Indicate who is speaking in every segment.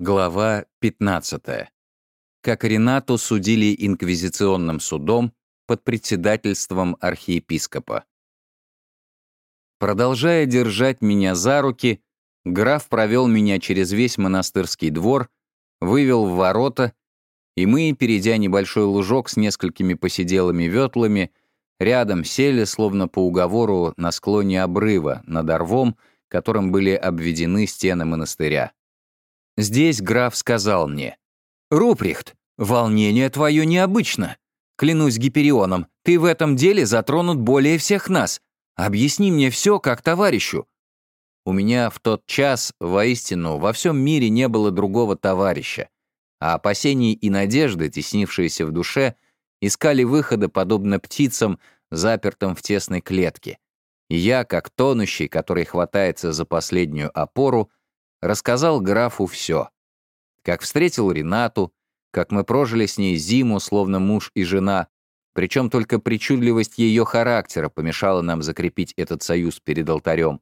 Speaker 1: Глава 15. Как Ренату судили инквизиционным судом под председательством архиепископа. Продолжая держать меня за руки, граф провел меня через весь монастырский двор, вывел в ворота, и мы, перейдя небольшой лужок с несколькими посиделыми ветлами, рядом сели, словно по уговору, на склоне обрыва, над орвом, которым были обведены стены монастыря. Здесь граф сказал мне, «Руприхт, волнение твое необычно. Клянусь Гиперионом, ты в этом деле затронут более всех нас. Объясни мне все как товарищу». У меня в тот час, воистину, во всем мире не было другого товарища, а опасений и надежды, теснившиеся в душе, искали выхода подобно птицам, запертым в тесной клетке. И я, как тонущий, который хватается за последнюю опору, рассказал графу все. Как встретил Ренату, как мы прожили с ней зиму, словно муж и жена, причем только причудливость ее характера помешала нам закрепить этот союз перед алтарем,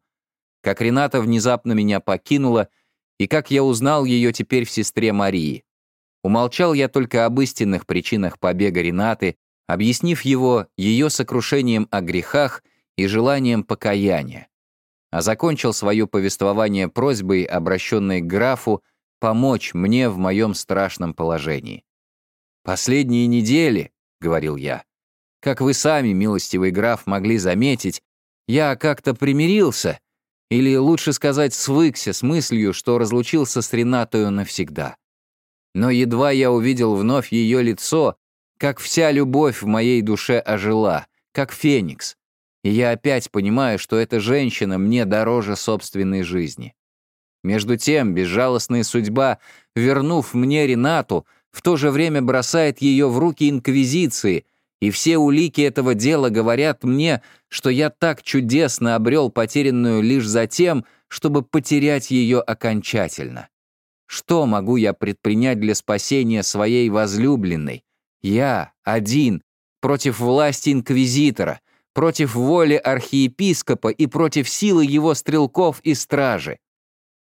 Speaker 1: как Рената внезапно меня покинула, и как я узнал ее теперь в сестре Марии. Умолчал я только об истинных причинах побега Ренаты, объяснив его ее сокрушением о грехах и желанием покаяния а закончил свое повествование просьбой, обращенной к графу, помочь мне в моем страшном положении. «Последние недели», — говорил я, — «как вы сами, милостивый граф, могли заметить, я как-то примирился, или, лучше сказать, свыкся с мыслью, что разлучился с Ренатою навсегда. Но едва я увидел вновь ее лицо, как вся любовь в моей душе ожила, как феникс, и я опять понимаю, что эта женщина мне дороже собственной жизни. Между тем, безжалостная судьба, вернув мне Ренату, в то же время бросает ее в руки Инквизиции, и все улики этого дела говорят мне, что я так чудесно обрел потерянную лишь за тем, чтобы потерять ее окончательно. Что могу я предпринять для спасения своей возлюбленной? Я, один, против власти Инквизитора, против воли архиепископа и против силы его стрелков и стражи.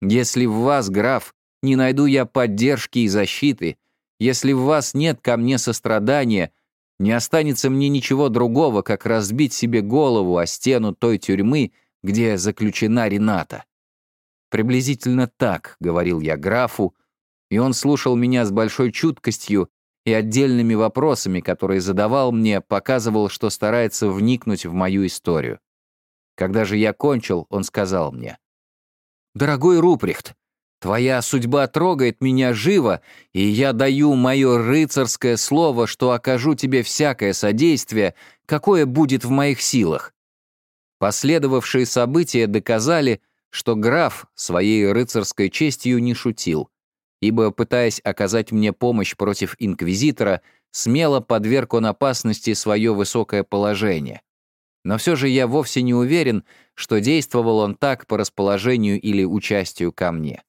Speaker 1: Если в вас, граф, не найду я поддержки и защиты, если в вас нет ко мне сострадания, не останется мне ничего другого, как разбить себе голову о стену той тюрьмы, где заключена Рената. Приблизительно так, — говорил я графу, и он слушал меня с большой чуткостью и отдельными вопросами, которые задавал мне, показывал, что старается вникнуть в мою историю. Когда же я кончил, он сказал мне, «Дорогой Руприхт, твоя судьба трогает меня живо, и я даю мое рыцарское слово, что окажу тебе всякое содействие, какое будет в моих силах». Последовавшие события доказали, что граф своей рыцарской честью не шутил — ибо, пытаясь оказать мне помощь против инквизитора, смело подверг он опасности свое высокое положение. Но все же я вовсе не уверен, что действовал он так по расположению или участию ко мне.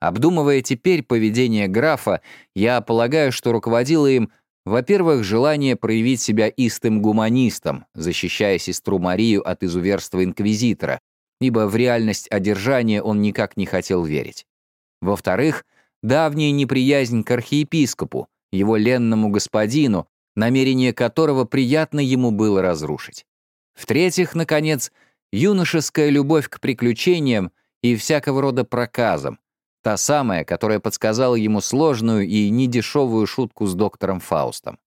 Speaker 1: Обдумывая теперь поведение графа, я полагаю, что руководило им, во-первых, желание проявить себя истым гуманистом, защищая сестру Марию от изуверства инквизитора, ибо в реальность одержания он никак не хотел верить. Во-вторых, давняя неприязнь к архиепископу, его ленному господину, намерение которого приятно ему было разрушить. В-третьих, наконец, юношеская любовь к приключениям и всякого рода проказам, та самая, которая подсказала ему сложную и недешевую шутку с доктором Фаустом.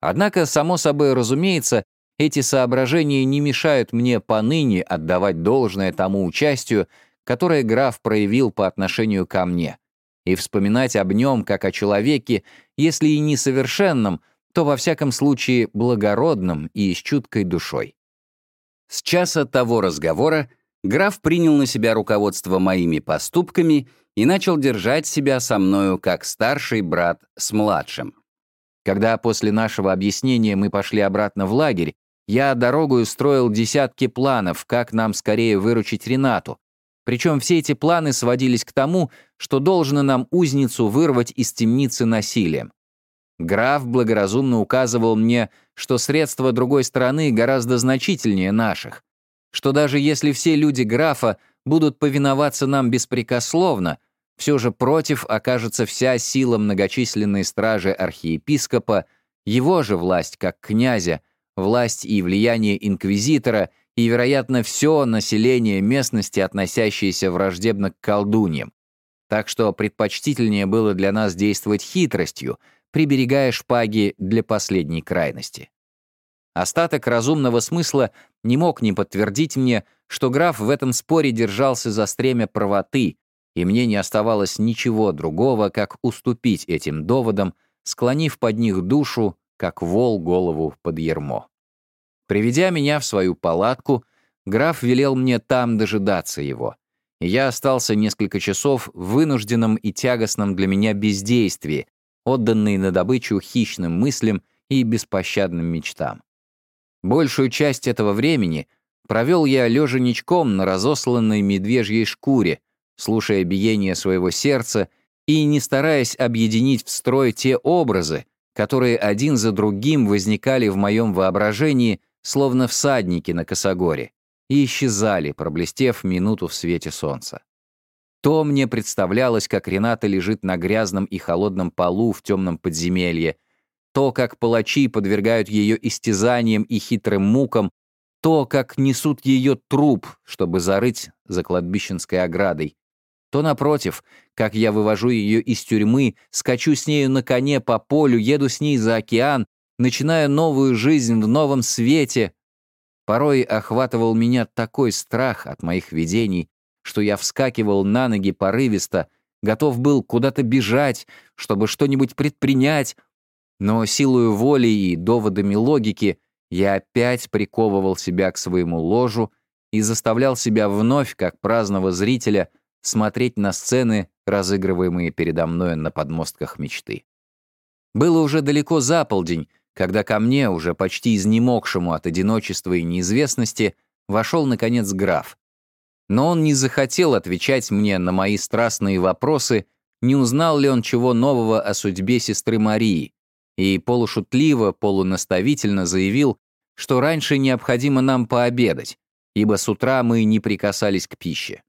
Speaker 1: Однако, само собой разумеется, эти соображения не мешают мне поныне отдавать должное тому участию, которое граф проявил по отношению ко мне, и вспоминать об нем как о человеке, если и несовершенном, то во всяком случае благородном и с чуткой душой. С часа того разговора граф принял на себя руководство моими поступками и начал держать себя со мною как старший брат с младшим. Когда после нашего объяснения мы пошли обратно в лагерь, я дорогою строил десятки планов, как нам скорее выручить Ренату, причем все эти планы сводились к тому, что должно нам узницу вырвать из темницы насилием. Граф благоразумно указывал мне, что средства другой стороны гораздо значительнее наших, что даже если все люди графа будут повиноваться нам беспрекословно, все же против окажется вся сила многочисленной стражи архиепископа, его же власть как князя, власть и влияние инквизитора и, вероятно, все население местности, относящееся враждебно к колдуньям. Так что предпочтительнее было для нас действовать хитростью, приберегая шпаги для последней крайности. Остаток разумного смысла не мог не подтвердить мне, что граф в этом споре держался за стремя правоты, и мне не оставалось ничего другого, как уступить этим доводам, склонив под них душу, как вол голову под ермо. Приведя меня в свою палатку, граф велел мне там дожидаться его, и я остался несколько часов в вынужденном и тягостном для меня бездействии, отданный на добычу хищным мыслям и беспощадным мечтам. Большую часть этого времени провел я лежа ничком на разосланной медвежьей шкуре, слушая биение своего сердца и не стараясь объединить в строй те образы, которые один за другим возникали в моем воображении, словно всадники на косогоре, и исчезали, проблестев минуту в свете солнца. То мне представлялось, как Рената лежит на грязном и холодном полу в темном подземелье, то, как палачи подвергают ее истязаниям и хитрым мукам, то, как несут ее труп, чтобы зарыть за кладбищенской оградой, то, напротив, как я вывожу ее из тюрьмы, скачу с нею на коне по полю, еду с ней за океан, начинаю новую жизнь в новом свете. Порой охватывал меня такой страх от моих видений, что я вскакивал на ноги порывисто, готов был куда-то бежать, чтобы что-нибудь предпринять, но силою воли и доводами логики я опять приковывал себя к своему ложу и заставлял себя вновь, как праздного зрителя, смотреть на сцены, разыгрываемые передо мной на подмостках мечты. Было уже далеко за полдень, когда ко мне, уже почти изнемогшему от одиночества и неизвестности, вошел, наконец, граф. Но он не захотел отвечать мне на мои страстные вопросы, не узнал ли он чего нового о судьбе сестры Марии, и полушутливо, полунаставительно заявил, что раньше необходимо нам пообедать, ибо с утра мы не прикасались к пище.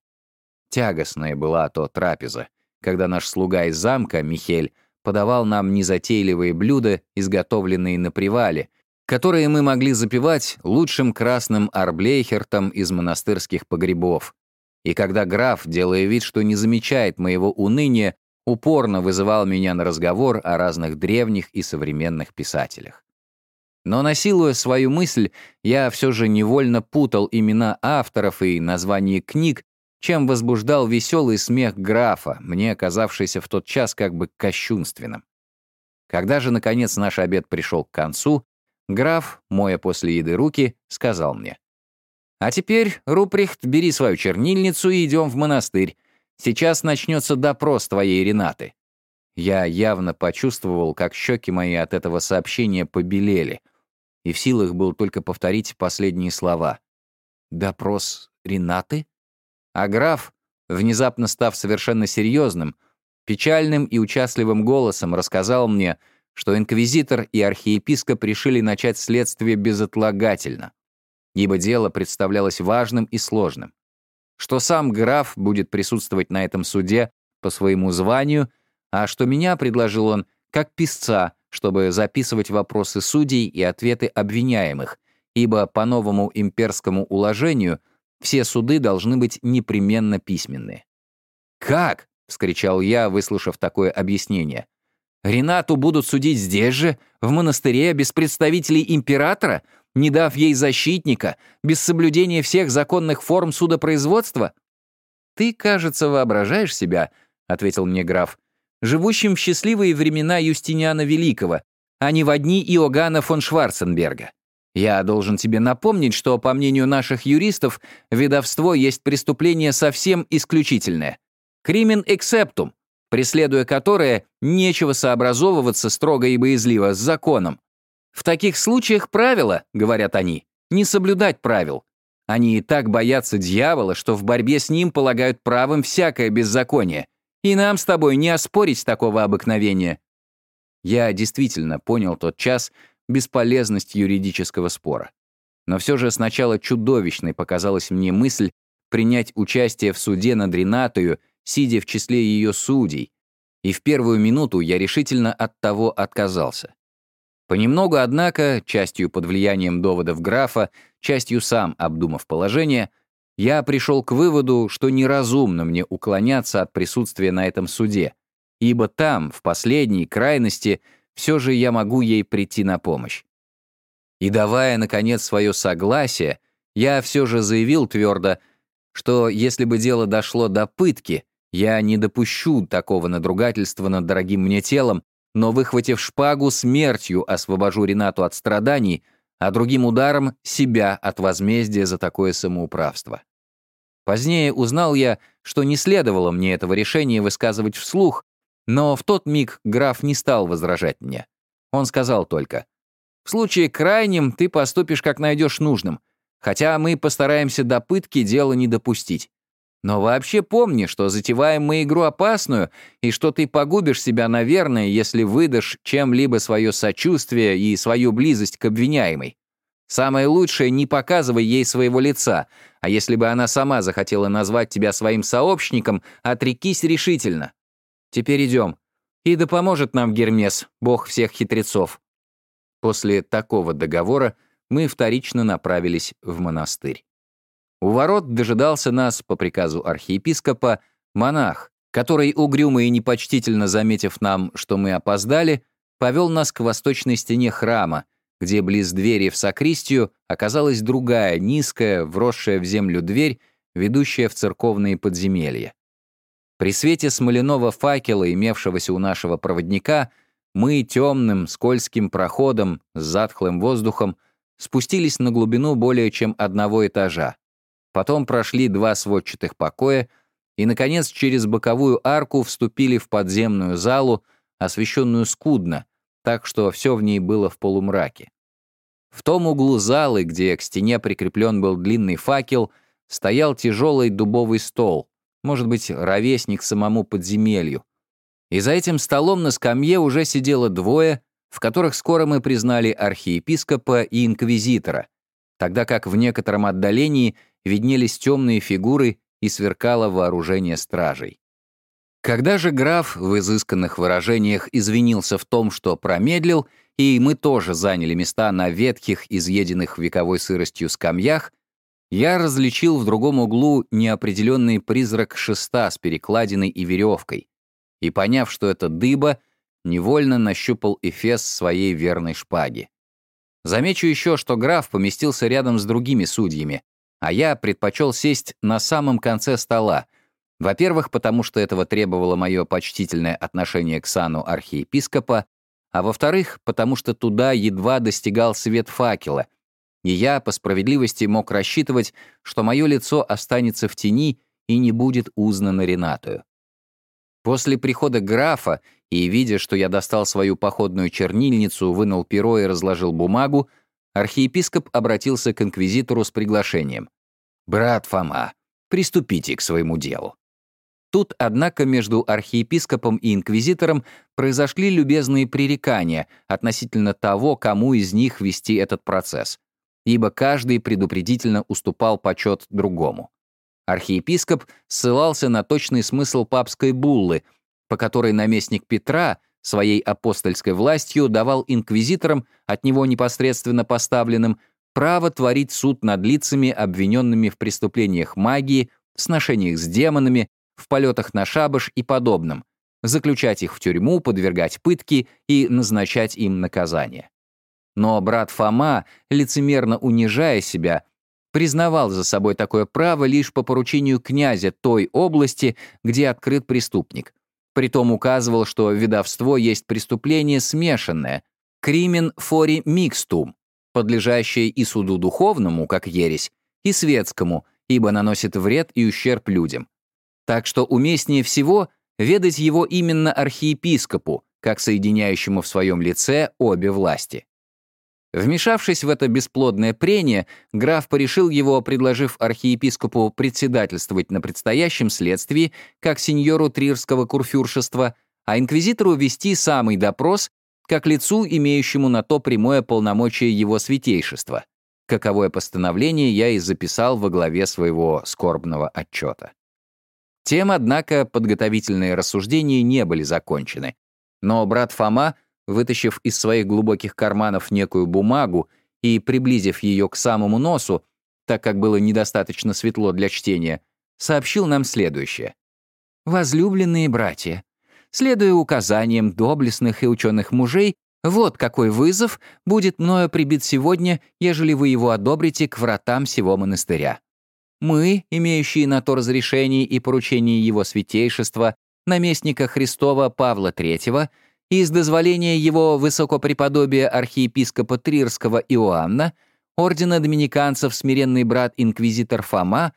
Speaker 1: Тягостная была то трапеза, когда наш слуга из замка, Михель, подавал нам незатейливые блюда, изготовленные на привале, которые мы могли запивать лучшим красным арблейхертом из монастырских погребов. И когда граф, делая вид, что не замечает моего уныния, упорно вызывал меня на разговор о разных древних и современных писателях. Но насилуя свою мысль, я все же невольно путал имена авторов и названия книг, чем возбуждал веселый смех графа, мне оказавшийся в тот час как бы кощунственным. Когда же, наконец, наш обед пришел к концу, граф, моя после еды руки, сказал мне. «А теперь, Руприхт, бери свою чернильницу и идем в монастырь. Сейчас начнется допрос твоей Ренаты». Я явно почувствовал, как щеки мои от этого сообщения побелели, и в силах был только повторить последние слова. «Допрос Ренаты?» А граф, внезапно став совершенно серьезным, печальным и участливым голосом рассказал мне, что инквизитор и архиепископ решили начать следствие безотлагательно, ибо дело представлялось важным и сложным, что сам граф будет присутствовать на этом суде по своему званию, а что меня предложил он как писца, чтобы записывать вопросы судей и ответы обвиняемых, ибо по новому имперскому уложению все суды должны быть непременно письменные. «Как?» — вскричал я, выслушав такое объяснение. «Ренату будут судить здесь же, в монастыре, без представителей императора, не дав ей защитника, без соблюдения всех законных форм судопроизводства?» «Ты, кажется, воображаешь себя», — ответил мне граф, «живущим в счастливые времена Юстиниана Великого, а не в одни Иоганна фон Шварценберга. Я должен тебе напомнить, что, по мнению наших юристов, ведовство есть преступление совсем исключительное. Кримен эксептум, преследуя которое, нечего сообразовываться строго и боязливо с законом. В таких случаях правило, говорят они, не соблюдать правил. Они и так боятся дьявола, что в борьбе с ним полагают правым всякое беззаконие. И нам с тобой не оспорить такого обыкновения. Я действительно понял тот час, бесполезность юридического спора. Но все же сначала чудовищной показалась мне мысль принять участие в суде над Ренатою, сидя в числе ее судей, и в первую минуту я решительно от того отказался. Понемногу, однако, частью под влиянием доводов графа, частью сам обдумав положение, я пришел к выводу, что неразумно мне уклоняться от присутствия на этом суде, ибо там, в последней крайности, все же я могу ей прийти на помощь. И давая, наконец, свое согласие, я все же заявил твердо, что если бы дело дошло до пытки, я не допущу такого надругательства над дорогим мне телом, но, выхватив шпагу, смертью освобожу Ренату от страданий, а другим ударом — себя от возмездия за такое самоуправство. Позднее узнал я, что не следовало мне этого решения высказывать вслух, но в тот миг граф не стал возражать мне. Он сказал только, «В случае крайнем ты поступишь, как найдешь нужным, хотя мы постараемся до пытки дело не допустить. Но вообще помни, что затеваем мы игру опасную, и что ты погубишь себя, наверное, если выдашь чем-либо свое сочувствие и свою близость к обвиняемой. Самое лучшее — не показывай ей своего лица, а если бы она сама захотела назвать тебя своим сообщником, отрекись решительно. Теперь идем. И да поможет нам Гермес, бог всех хитрецов. После такого договора мы вторично направились в монастырь. У ворот дожидался нас, по приказу архиепископа, монах, который, угрюмо и непочтительно заметив нам, что мы опоздали, повел нас к восточной стене храма, где близ двери в сакристию оказалась другая, низкая, вросшая в землю дверь, ведущая в церковные подземелья. При свете смоляного факела, имевшегося у нашего проводника, мы темным, скользким проходом с затхлым воздухом спустились на глубину более чем одного этажа. Потом прошли два сводчатых покоя и, наконец, через боковую арку вступили в подземную залу, освещенную скудно, так что все в ней было в полумраке. В том углу залы, где к стене прикреплен был длинный факел, стоял тяжелый дубовый стол, может быть, ровесник самому подземелью. И за этим столом на скамье уже сидело двое, в которых скоро мы признали архиепископа и инквизитора, тогда как в некотором отдалении виднелись темные фигуры и сверкало вооружение стражей. Когда же граф в изысканных выражениях извинился в том, что промедлил, и мы тоже заняли места на ветхих, изъеденных вековой сыростью скамьях, я различил в другом углу неопределенный призрак шеста с перекладиной и веревкой, и, поняв, что это дыба, невольно нащупал эфес своей верной шпаги. Замечу еще, что граф поместился рядом с другими судьями, а я предпочел сесть на самом конце стола, во-первых, потому что этого требовало мое почтительное отношение к сану архиепископа, а во-вторых, потому что туда едва достигал свет факела, и я, по справедливости, мог рассчитывать, что мое лицо останется в тени и не будет узнано Ренатою. После прихода графа и, видя, что я достал свою походную чернильницу, вынул перо и разложил бумагу, архиепископ обратился к инквизитору с приглашением. «Брат Фома, приступите к своему делу». Тут, однако, между архиепископом и инквизитором произошли любезные пререкания относительно того, кому из них вести этот процесс, ибо каждый предупредительно уступал почет другому. Архиепископ ссылался на точный смысл папской буллы, по которой наместник Петра своей апостольской властью давал инквизиторам, от него непосредственно поставленным, право творить суд над лицами, обвиненными в преступлениях магии, в сношениях с демонами, в полетах на шабаш и подобном, заключать их в тюрьму, подвергать пытки и назначать им наказание. Но брат Фома, лицемерно унижая себя, признавал за собой такое право лишь по поручению князя той области, где открыт преступник. Притом указывал, что ведовство есть преступление смешанное, кримен фори микстум, подлежащее и суду духовному, как ересь, и светскому, ибо наносит вред и ущерб людям. Так что уместнее всего ведать его именно архиепископу, как соединяющему в своем лице обе власти. Вмешавшись в это бесплодное прение, граф порешил его, предложив архиепископу председательствовать на предстоящем следствии, как сеньору Трирского курфюршества, а инквизитору вести самый допрос, как лицу, имеющему на то прямое полномочие его святейшества. Каковое постановление я и записал во главе своего скорбного отчета. Тем, однако, подготовительные рассуждения не были закончены. Но брат Фома, вытащив из своих глубоких карманов некую бумагу и приблизив ее к самому носу, так как было недостаточно светло для чтения, сообщил нам следующее. «Возлюбленные братья, следуя указаниям доблестных и ученых мужей, вот какой вызов будет мною прибит сегодня, ежели вы его одобрите к вратам сего монастыря. Мы, имеющие на то разрешение и поручение его святейшества, наместника Христова Павла III, из дозволения его высокопреподобия архиепископа Трирского Иоанна, ордена доминиканцев смиренный брат-инквизитор Фома,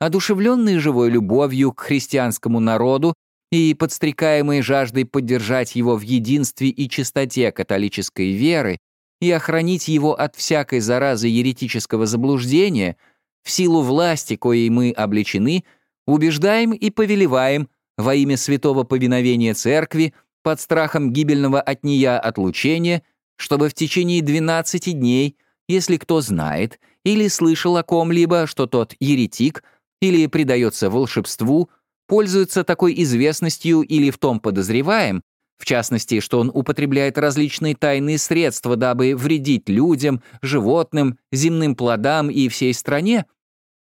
Speaker 1: одушевленный живой любовью к христианскому народу и подстрекаемые жаждой поддержать его в единстве и чистоте католической веры и охранить его от всякой заразы еретического заблуждения, в силу власти, коей мы обличены, убеждаем и повелеваем во имя святого повиновения Церкви под страхом гибельного от нея отлучения, чтобы в течение 12 дней, если кто знает или слышал о ком-либо, что тот еретик или предается волшебству, пользуется такой известностью или в том подозреваем, в частности, что он употребляет различные тайные средства, дабы вредить людям, животным, земным плодам и всей стране,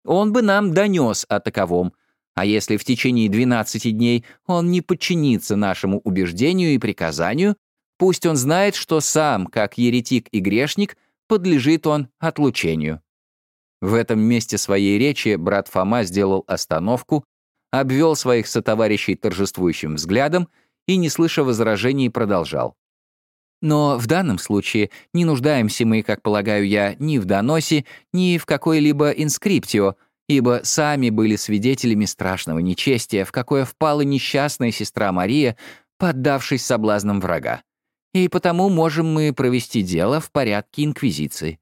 Speaker 1: он бы нам донес о таковом. А если в течение 12 дней он не подчинится нашему убеждению и приказанию, пусть он знает, что сам, как еретик и грешник, подлежит он отлучению. В этом месте своей речи брат Фома сделал остановку обвел своих сотоварищей торжествующим взглядом и, не слыша возражений, продолжал. Но в данном случае не нуждаемся мы, как полагаю я, ни в доносе, ни в какой-либо инскриптио, ибо сами были свидетелями страшного нечестия, в какое впала несчастная сестра Мария, поддавшись соблазнам врага. И потому можем мы провести дело в порядке инквизиции.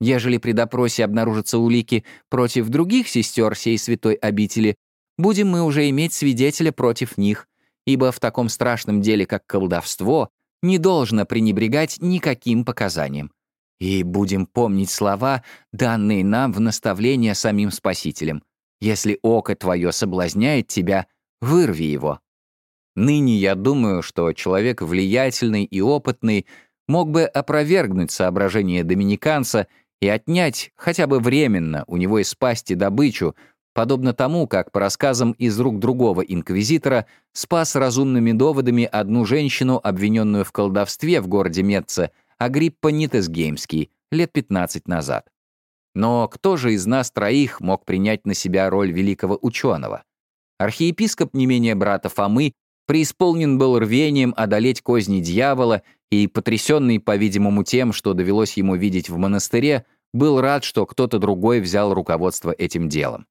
Speaker 1: Ежели при допросе обнаружатся улики против других сестер сей святой обители, будем мы уже иметь свидетеля против них, ибо в таком страшном деле, как колдовство, не должно пренебрегать никаким показаниям. И будем помнить слова, данные нам в наставление самим Спасителем. Если око твое соблазняет тебя, вырви его. Ныне я думаю, что человек влиятельный и опытный мог бы опровергнуть соображения доминиканца и отнять хотя бы временно у него из пасти добычу, подобно тому, как по рассказам из рук другого инквизитора спас разумными доводами одну женщину, обвиненную в колдовстве в городе Метце, Агриппа Нитесгеймский, лет 15 назад. Но кто же из нас троих мог принять на себя роль великого ученого? Архиепископ не менее брата Фомы преисполнен был рвением одолеть козни дьявола и, потрясенный, по-видимому, тем, что довелось ему видеть в монастыре, был рад, что кто-то другой взял руководство этим делом.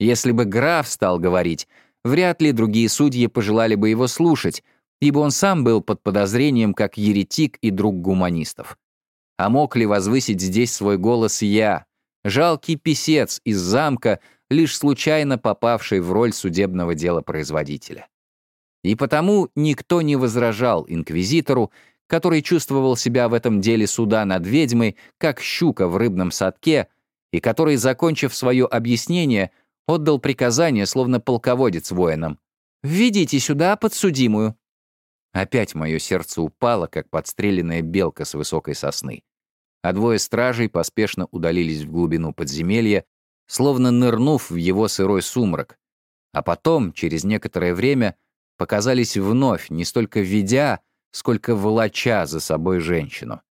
Speaker 1: Если бы граф стал говорить, вряд ли другие судьи пожелали бы его слушать, ибо он сам был под подозрением как еретик и друг гуманистов. А мог ли возвысить здесь свой голос я, жалкий писец из замка, лишь случайно попавший в роль судебного дела производителя? И потому никто не возражал инквизитору, который чувствовал себя в этом деле суда над ведьмой, как щука в рыбном садке, и который, закончив свое объяснение, отдал приказание, словно полководец воинам. «Введите сюда подсудимую». Опять мое сердце упало, как подстреленная белка с высокой сосны. А двое стражей поспешно удалились в глубину подземелья, словно нырнув в его сырой сумрак. А потом, через некоторое время, показались вновь, не столько ведя, сколько волоча за собой женщину.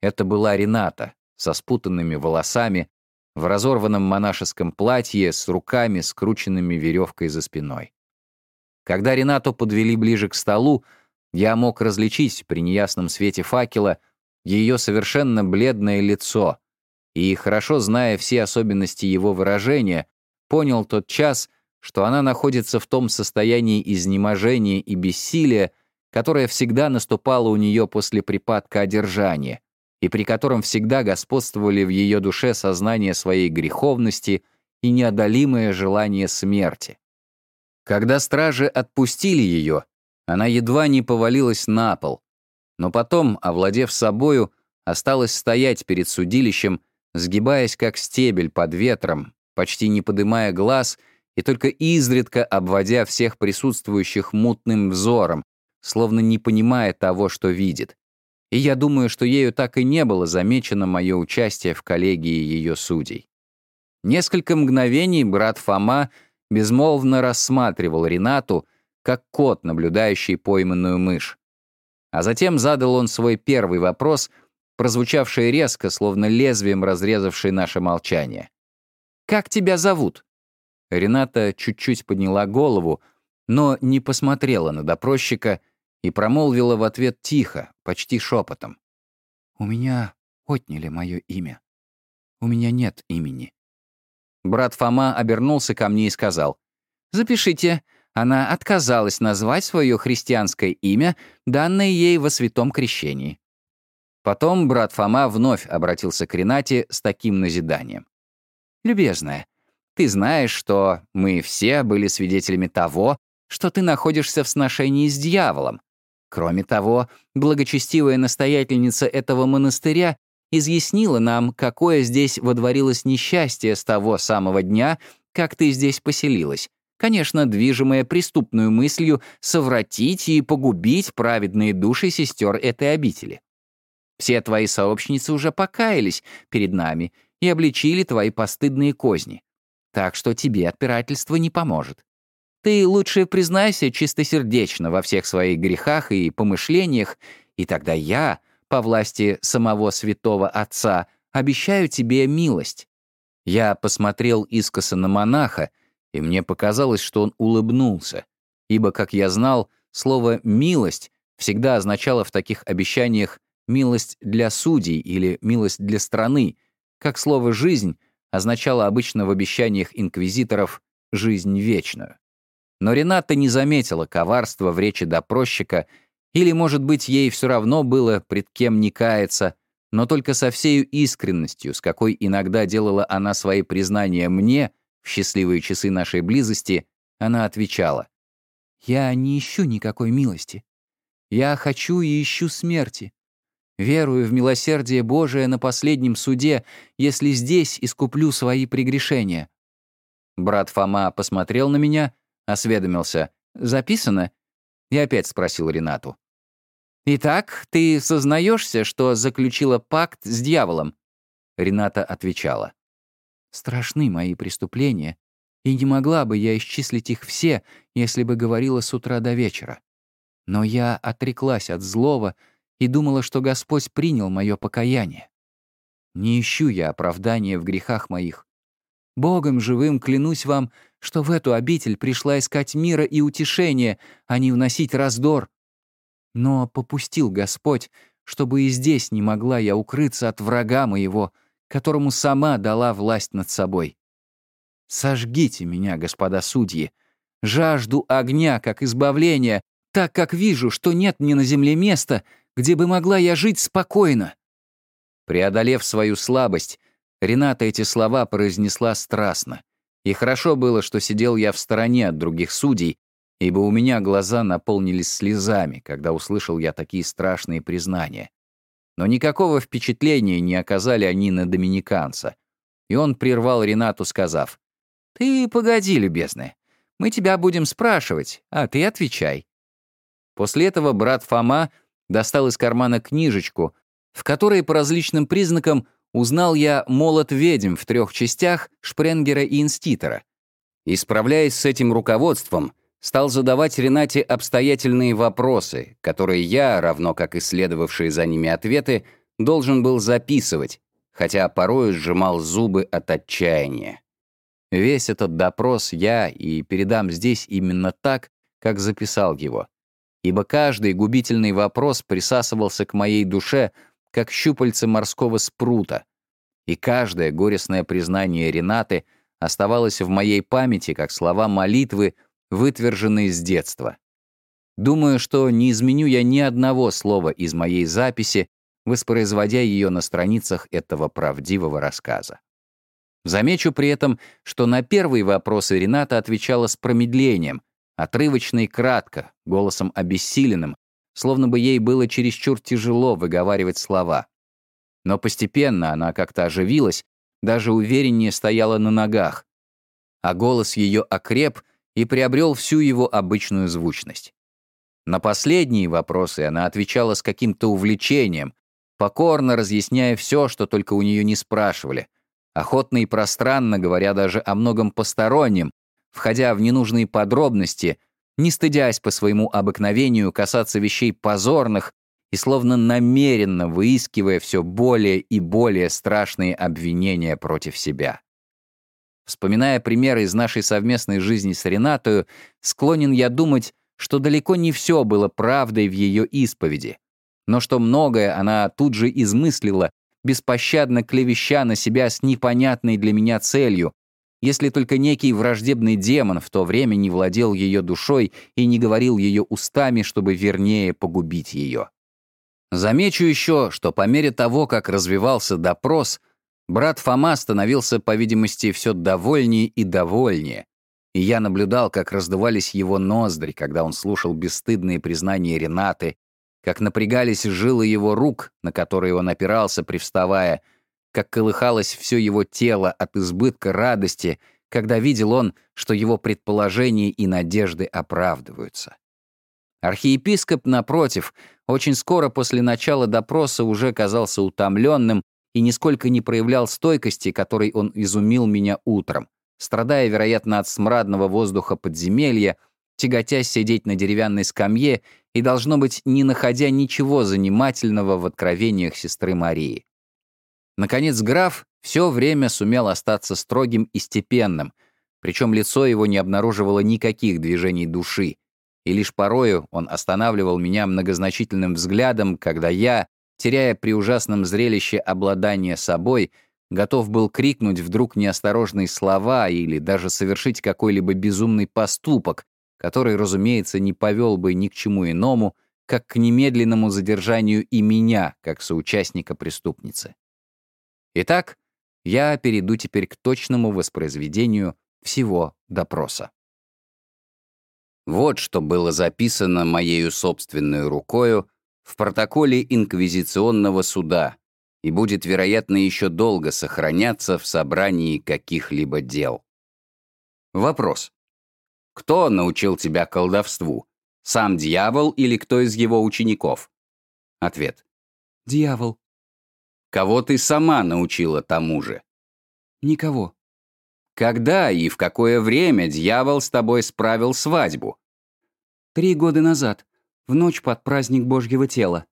Speaker 1: Это была Рената, со спутанными волосами, в разорванном монашеском платье с руками, скрученными веревкой за спиной. Когда Ренату подвели ближе к столу, я мог различить при неясном свете факела ее совершенно бледное лицо, и, хорошо зная все особенности его выражения, понял тот час, что она находится в том состоянии изнеможения и бессилия, которое всегда наступало у нее после припадка одержания, и при котором всегда господствовали в ее душе сознание своей греховности и неодолимое желание смерти. Когда стражи отпустили ее, она едва не повалилась на пол, но потом, овладев собою, осталась стоять перед судилищем, сгибаясь как стебель под ветром, почти не подымая глаз и только изредка обводя всех присутствующих мутным взором, словно не понимая того, что видит. И я думаю, что ею так и не было замечено мое участие в коллегии ее судей. Несколько мгновений брат Фома безмолвно рассматривал Ренату, как кот, наблюдающий пойманную мышь. А затем задал он свой первый вопрос, прозвучавший резко, словно лезвием разрезавший наше молчание. «Как тебя зовут?» Рената чуть-чуть подняла голову, но не посмотрела на допросчика и промолвила в ответ тихо, почти шепотом. «У меня отняли мое имя. У меня нет имени». Брат Фома обернулся ко мне и сказал, «Запишите, она отказалась назвать свое христианское имя, данное ей во святом крещении». Потом брат Фома вновь обратился к Ренате с таким назиданием. «Любезная, ты знаешь, что мы все были свидетелями того, что ты находишься в сношении с дьяволом. Кроме того, благочестивая настоятельница этого монастыря изъяснила нам, какое здесь водворилось несчастье с того самого дня, как ты здесь поселилась, конечно, движимая преступную мыслью совратить и погубить праведные души сестер этой обители. Все твои сообщницы уже покаялись перед нами и обличили твои постыдные козни. Так что тебе отпирательство не поможет. Ты лучше признайся чистосердечно во всех своих грехах и помышлениях, и тогда я, по власти самого святого Отца, обещаю тебе милость». Я посмотрел искоса на монаха, и мне показалось, что он улыбнулся, ибо, как я знал, слово «милость» всегда означало в таких обещаниях милость для судей или милость для страны, как слово «жизнь» означало обычно в обещаниях инквизиторов «жизнь вечную». Но Рената не заметила коварства в речи допросчика, или, может быть, ей все равно было пред кем не каяться, но только со всею искренностью, с какой иногда делала она свои признания мне в счастливые часы нашей близости, она отвечала. «Я не ищу никакой милости. Я хочу и ищу смерти. Верую в милосердие Божие на последнем суде, если здесь искуплю свои прегрешения». Брат Фома посмотрел на меня Осведомился. «Записано?» И опять спросил Ренату. «Итак, ты сознаешься, что заключила пакт с дьяволом?» Рената отвечала. «Страшны мои преступления, и не могла бы я исчислить их все, если бы говорила с утра до вечера. Но я отреклась от злого и думала, что Господь принял мое покаяние. Не ищу я оправдания в грехах моих. Богом живым клянусь вам, что в эту обитель пришла искать мира и утешения, а не вносить раздор. Но попустил Господь, чтобы и здесь не могла я укрыться от врага моего, которому сама дала власть над собой. Сожгите меня, господа судьи. Жажду огня, как избавления, так как вижу, что нет мне на земле места, где бы могла я жить спокойно. Преодолев свою слабость, Рената эти слова произнесла страстно. И хорошо было, что сидел я в стороне от других судей, ибо у меня глаза наполнились слезами, когда услышал я такие страшные признания. Но никакого впечатления не оказали они на доминиканца. И он прервал Ренату, сказав, «Ты погоди, любезная, мы тебя будем спрашивать, а ты отвечай». После этого брат Фома достал из кармана книжечку, в которой по различным признакам узнал я «Молот ведьм» в трех частях Шпренгера и Инститера. И, справляясь с этим руководством, стал задавать Ренате обстоятельные вопросы, которые я, равно как исследовавшие за ними ответы, должен был записывать, хотя порою сжимал зубы от отчаяния. Весь этот допрос я и передам здесь именно так, как записал его, ибо каждый губительный вопрос присасывался к моей душе — как щупальце морского спрута, и каждое горестное признание Ренаты оставалось в моей памяти как слова молитвы, вытверженные с детства. Думаю, что не изменю я ни одного слова из моей записи, воспроизводя ее на страницах этого правдивого рассказа. Замечу при этом, что на первые вопросы Рената отвечала с промедлением, отрывочно и кратко, голосом обессиленным, словно бы ей было чересчур тяжело выговаривать слова. Но постепенно она как-то оживилась, даже увереннее стояла на ногах. а голос ее окреп и приобрел всю его обычную звучность. На последние вопросы она отвечала с каким-то увлечением, покорно разъясняя все, что только у нее не спрашивали, охотно и пространно говоря даже о многом постороннем, входя в ненужные подробности, не стыдясь по своему обыкновению касаться вещей позорных и словно намеренно выискивая все более и более страшные обвинения против себя. Вспоминая примеры из нашей совместной жизни с Ренатою, склонен я думать, что далеко не все было правдой в ее исповеди, но что многое она тут же измыслила, беспощадно клевеща на себя с непонятной для меня целью, если только некий враждебный демон в то время не владел ее душой и не говорил ее устами, чтобы вернее погубить ее. Замечу еще, что по мере того, как развивался допрос, брат Фома становился, по видимости, все довольнее и довольнее, и я наблюдал, как раздувались его ноздри, когда он слушал бесстыдные признания Ренаты, как напрягались жилы его рук, на которые он опирался, привставая, как колыхалось все его тело от избытка радости, когда видел он, что его предположения и надежды оправдываются. Архиепископ, напротив, очень скоро после начала допроса уже казался утомленным и нисколько не проявлял стойкости, которой он изумил меня утром страдая, вероятно, от смрадного воздуха подземелья, тяготясь сидеть на деревянной скамье и, должно быть, не находя ничего занимательного в откровениях сестры Марии. Наконец, граф все время сумел остаться строгим и степенным, причем лицо его не обнаруживало никаких движений души, и лишь порою он останавливал меня многозначительным взглядом, когда я, теряя при ужасном зрелище обладание собой, готов был крикнуть вдруг неосторожные слова или даже совершить какой-либо безумный поступок, который, разумеется, не повел бы ни к чему иному, как к немедленному задержанию и меня, как соучастника преступницы. Итак, я перейду теперь к точному воспроизведению всего допроса. Вот что было записано моею собственной рукою в протоколе Инквизиционного суда и будет, вероятно, еще долго сохраняться в собрании каких-либо дел. Вопрос. Кто научил тебя колдовству? Сам дьявол или кто из его учеников? Ответ.
Speaker 2: Дьявол.
Speaker 1: Кого ты сама научила тому же?
Speaker 2: Никого.
Speaker 1: Когда и в какое время дьявол с тобой справил свадьбу?
Speaker 2: Три года назад, в ночь под праздник Божьего тела.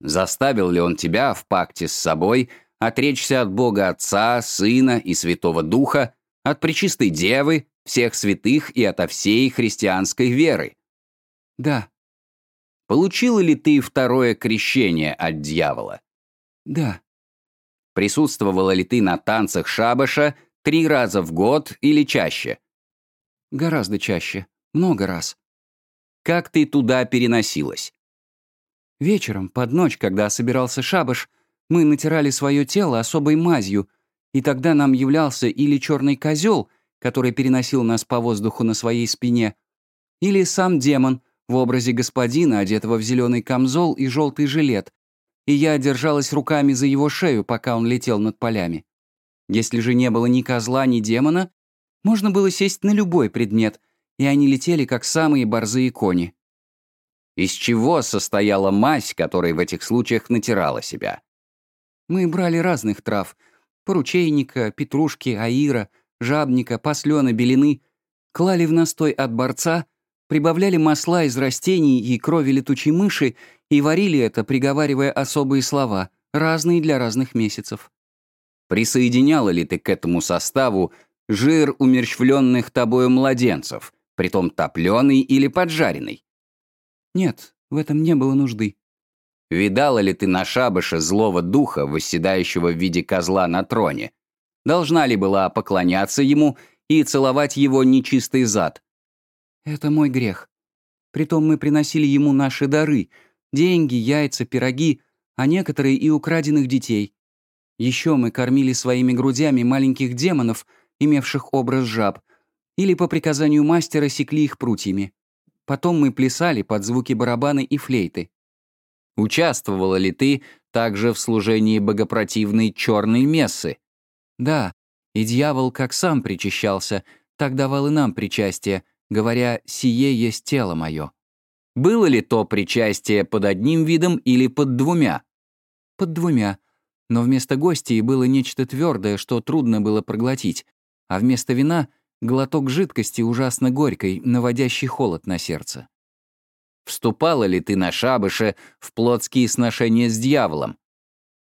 Speaker 1: Заставил ли он тебя в пакте с собой отречься от Бога Отца, Сына и Святого Духа, от Пречистой Девы, всех святых и ото всей христианской веры?
Speaker 2: Да.
Speaker 1: Получила ли ты второе крещение от дьявола?
Speaker 2: Да.
Speaker 1: Присутствовала ли ты на танцах шабаша три раза в год или чаще?
Speaker 2: Гораздо чаще. Много раз.
Speaker 1: Как ты туда переносилась?
Speaker 2: Вечером, под ночь, когда собирался шабаш, мы натирали свое тело особой мазью, и тогда нам являлся или черный козел, который переносил нас по воздуху на своей спине, или сам демон в образе господина, одетого в зеленый камзол и желтый жилет, и я держалась руками за его шею, пока он летел над полями. Если же не было ни козла, ни демона, можно было сесть на любой предмет, и они летели, как самые борзые кони.
Speaker 1: Из чего состояла мазь, которой в этих случаях натирала себя?
Speaker 2: Мы брали разных трав. Поручейника, петрушки, аира, жабника, послена, белины. Клали в настой от борца, прибавляли масла из растений и крови летучей мыши и варили это, приговаривая особые слова, разные для разных месяцев.
Speaker 1: Присоединяла ли ты к этому составу жир умерщвленных тобою младенцев, притом топленый или поджаренный?
Speaker 2: Нет, в этом не было нужды.
Speaker 1: Видала ли ты на шабаше злого духа, восседающего в виде козла на троне? Должна ли была поклоняться ему и целовать его нечистый зад?
Speaker 2: Это мой грех. Притом мы приносили ему наши дары — деньги, яйца, пироги, а некоторые и украденных детей. Еще мы кормили своими грудями маленьких демонов, имевших образ жаб, или по приказанию мастера секли их прутьями. Потом мы плясали под звуки барабана и флейты.
Speaker 1: Участвовала ли ты также в служении богопротивной черной мессы?
Speaker 2: Да, И дьявол, как сам причащался, так давал и нам причастие, говоря «сие есть тело мое».
Speaker 1: Было ли то причастие под одним видом или под двумя?
Speaker 2: Под двумя. Но вместо гостей было нечто твердое, что трудно было проглотить, а вместо вина — глоток жидкости ужасно горькой, наводящий холод на сердце.
Speaker 1: Вступала ли ты на шабыше в плотские сношения с дьяволом?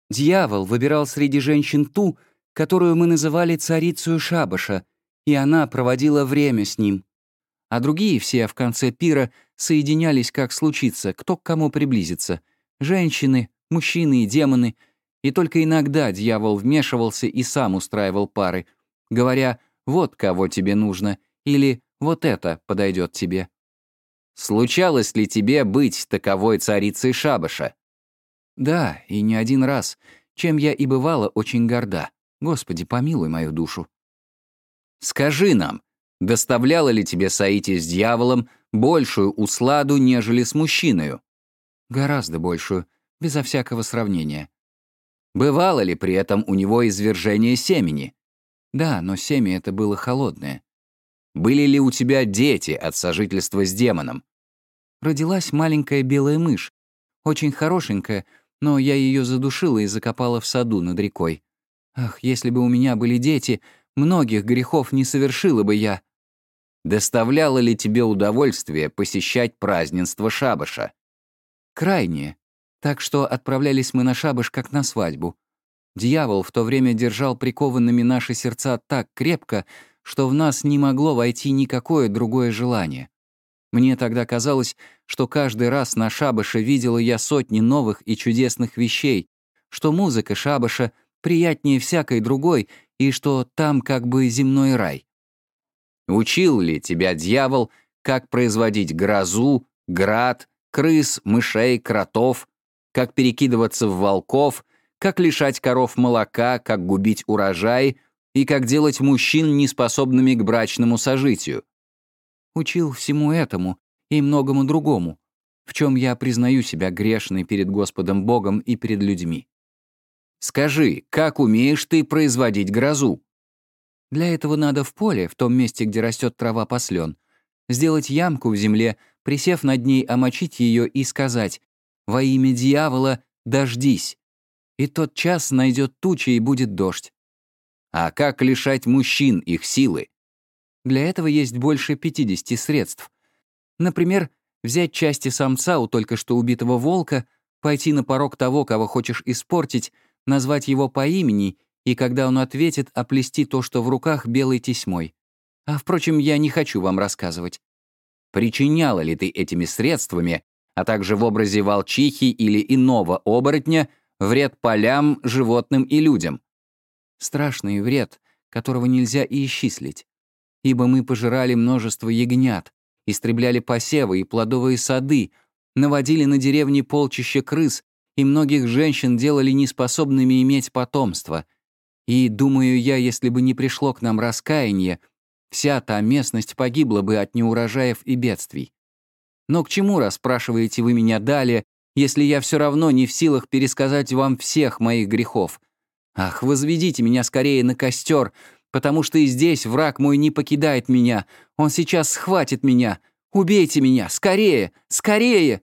Speaker 2: Дьявол выбирал среди женщин ту, которую мы называли царицей шабаша, и она проводила время с ним. А другие все в конце пира соединялись, как случится, кто к кому приблизится. Женщины, мужчины и демоны. И только иногда дьявол вмешивался и сам устраивал пары, говоря «вот кого тебе нужно» или «вот это подойдет тебе».
Speaker 1: Случалось ли тебе быть таковой царицей шабаша?
Speaker 2: Да, и не один раз, чем я и бывала очень горда. Господи, помилуй мою душу.
Speaker 1: Скажи нам, доставляла ли тебе соитие с дьяволом большую усладу, нежели с мужчиною?
Speaker 2: Гораздо большую, безо всякого сравнения.
Speaker 1: Бывало ли при этом у него извержение семени?
Speaker 2: Да, но семя это было холодное.
Speaker 1: Были ли у тебя дети от сожительства с демоном?
Speaker 2: Родилась маленькая белая мышь, очень хорошенькая, но я ее задушила и закопала в саду над рекой. Ах, если бы у меня были дети, многих грехов не совершила бы я.
Speaker 1: Доставляло ли тебе удовольствие посещать празднество шабаша?
Speaker 2: Крайнее. Так что отправлялись мы на шабаш как на свадьбу. Дьявол в то время держал прикованными наши сердца так крепко, что в нас не могло войти никакое другое желание. Мне тогда казалось, что каждый раз на шабаше видела я сотни новых и чудесных вещей, что музыка шабаша приятнее всякой другой и что там как бы земной рай.
Speaker 1: Учил ли тебя дьявол, как производить грозу, град, крыс, мышей, кротов, как перекидываться в волков, как лишать коров молока, как губить урожай и как делать мужчин неспособными к брачному сожитию?
Speaker 2: учил всему этому и многому другому, в чем я признаю себя грешной перед Господом Богом и перед людьми.
Speaker 1: Скажи, как умеешь ты производить грозу?
Speaker 2: Для этого надо в поле, в том месте, где растет трава послен, сделать ямку в земле, присев над ней, омочить ее и сказать «Во имя дьявола дождись!» И тот час найдет туча и будет дождь.
Speaker 1: А как лишать мужчин их силы?
Speaker 2: Для этого есть больше 50 средств. Например, взять части самца у только что убитого волка, пойти на порог того, кого хочешь испортить, назвать его по имени и, когда он ответит, оплести то, что в руках, белой тесьмой. А, впрочем, я не хочу вам рассказывать.
Speaker 1: Причиняла ли ты этими средствами, а также в образе волчихи или иного оборотня, вред полям, животным и людям?
Speaker 2: Страшный вред, которого нельзя и исчислить ибо мы пожирали множество ягнят, истребляли посевы и плодовые сады, наводили на деревни полчища крыс и многих женщин делали неспособными иметь потомство. И, думаю я, если бы не пришло к нам раскаяние, вся та местность погибла бы от неурожаев и бедствий. Но к чему расспрашиваете вы меня далее, если я все равно не в силах пересказать вам всех моих грехов? Ах, возведите меня скорее на костер, потому что и здесь враг мой не покидает меня. Он сейчас схватит меня. Убейте меня! Скорее! Скорее!»